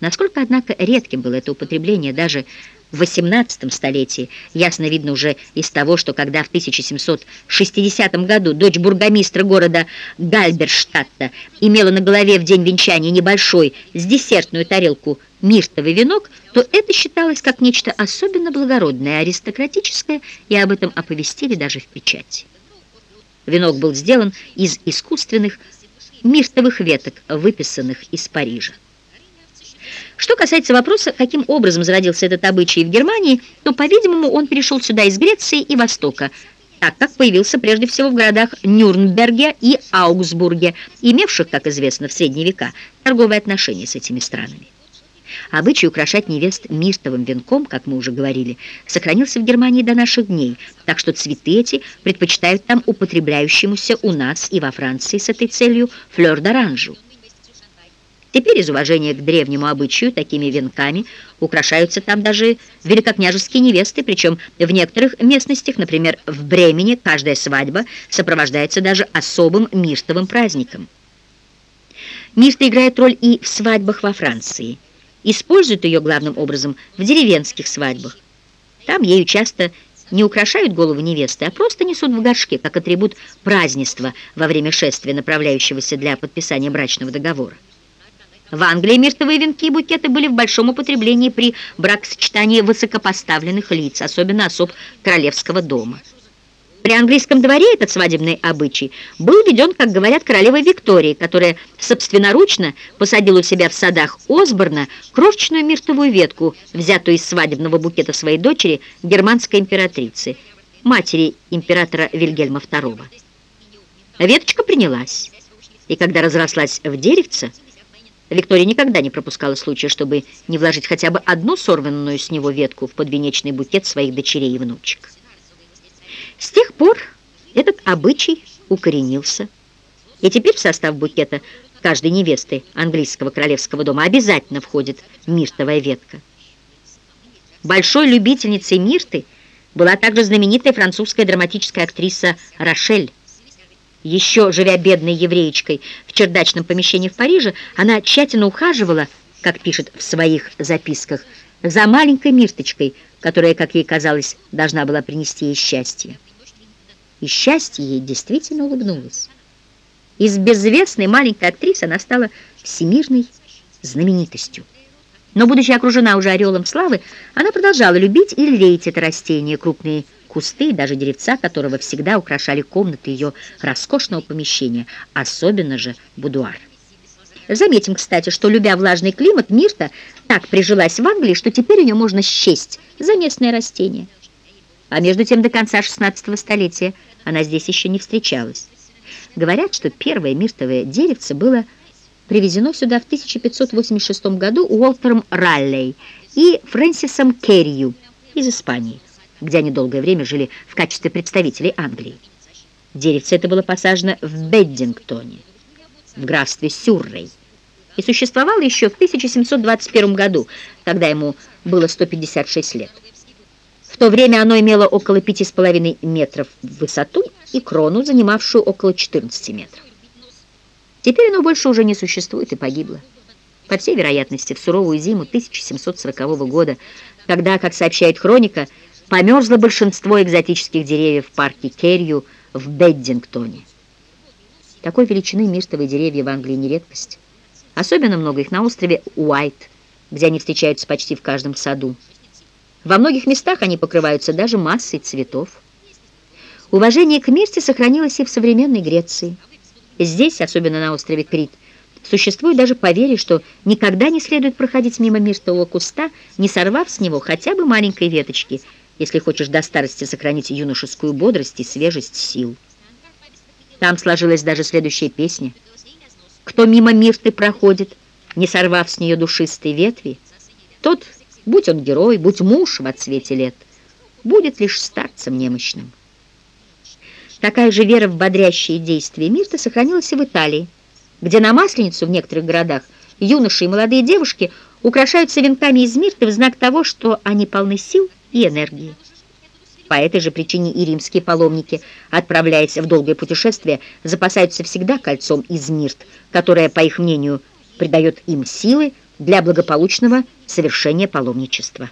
Насколько, однако, редким было это употребление даже в XVIII столетии, ясно видно уже из того, что когда в 1760 году дочь бургомистра города Гальберштадта имела на голове в день венчания небольшой с десертную тарелку миртовый венок, то это считалось как нечто особенно благородное, аристократическое, и об этом оповестили даже в печати. Венок был сделан из искусственных миртовых веток, выписанных из Парижа. Что касается вопроса, каким образом зародился этот обычай в Германии, то, по-видимому, он перешел сюда из Греции и Востока, так как появился прежде всего в городах Нюрнберге и Аугсбурге, имевших, как известно, в средние века торговые отношения с этими странами. Обычай украшать невест миртовым венком, как мы уже говорили, сохранился в Германии до наших дней, так что цветы эти предпочитают там употребляющемуся у нас и во Франции с этой целью флёр-д'оранжу. Теперь из уважения к древнему обычаю такими венками украшаются там даже великокняжеские невесты, причем в некоторых местностях, например, в Бремени, каждая свадьба сопровождается даже особым миртовым праздником. Мирта играет роль и в свадьбах во Франции. Используют ее главным образом в деревенских свадьбах. Там ею часто не украшают голову невесты, а просто несут в горшке, как атрибут празднества во время шествия, направляющегося для подписания брачного договора. В Англии миртовые венки и букеты были в большом употреблении при бракосочетании высокопоставленных лиц, особенно особ королевского дома. При английском дворе этот свадебный обычай был введен, как говорят, королевой Викторией, которая собственноручно посадила у себя в садах Осборна крошечную миртовую ветку, взятую из свадебного букета своей дочери, германской императрицы, матери императора Вильгельма II. Веточка принялась, и когда разрослась в деревце, Виктория никогда не пропускала случая, чтобы не вложить хотя бы одну сорванную с него ветку в подвенечный букет своих дочерей и внучек. С тех пор этот обычай укоренился, и теперь в состав букета каждой невесты английского королевского дома обязательно входит миртовая ветка. Большой любительницей мирты была также знаменитая французская драматическая актриса Рошель, еще живя бедной евреечкой в чердачном помещении в Париже, она тщательно ухаживала, как пишет в своих записках, за маленькой Мирточкой, которая, как ей казалось, должна была принести ей счастье. И счастье ей действительно улыбнулось. Из безвестной маленькой актрисы она стала всемирной знаменитостью. Но, будучи окружена уже орелом славы, она продолжала любить и лелеять это растение, крупные кусты и даже деревца, которого всегда украшали комнаты ее роскошного помещения, особенно же будуар. Заметим, кстати, что, любя влажный климат, мирта так прижилась в Англии, что теперь ее можно счесть за местное растение. А между тем до конца 16 столетия она здесь еще не встречалась. Говорят, что первое миртовое деревце было привезено сюда в 1586 году Уолтером Раллей и Фрэнсисом Керрию из Испании где они долгое время жили в качестве представителей Англии. Деревце это было посажено в Беддингтоне, в графстве Сюррей, и существовало еще в 1721 году, когда ему было 156 лет. В то время оно имело около 5,5 метров в высоту и крону, занимавшую около 14 метров. Теперь оно больше уже не существует и погибло. По всей вероятности, в суровую зиму 1740 года, когда, как сообщает хроника, померзло большинство экзотических деревьев в парке Керрию в Беддингтоне. Такой величины миртовые деревья в Англии не редкость. Особенно много их на острове Уайт, где они встречаются почти в каждом саду. Во многих местах они покрываются даже массой цветов. Уважение к мирте сохранилось и в современной Греции. Здесь, особенно на острове Крит, существует даже поверье, что никогда не следует проходить мимо миртового куста, не сорвав с него хотя бы маленькой веточки – если хочешь до старости сохранить юношескую бодрость и свежесть сил. Там сложилась даже следующая песня. «Кто мимо мирты проходит, не сорвав с нее душистой ветви, тот, будь он герой, будь муж в отсвете лет, будет лишь старцем немощным». Такая же вера в бодрящие действия Мирты сохранилась и в Италии, где на Масленицу в некоторых городах юноши и молодые девушки украшаются венками из мирты в знак того, что они полны сил и энергии. По этой же причине и римские паломники, отправляясь в долгое путешествие, запасаются всегда кольцом из мирт, которое, по их мнению, придает им силы для благополучного совершения паломничества.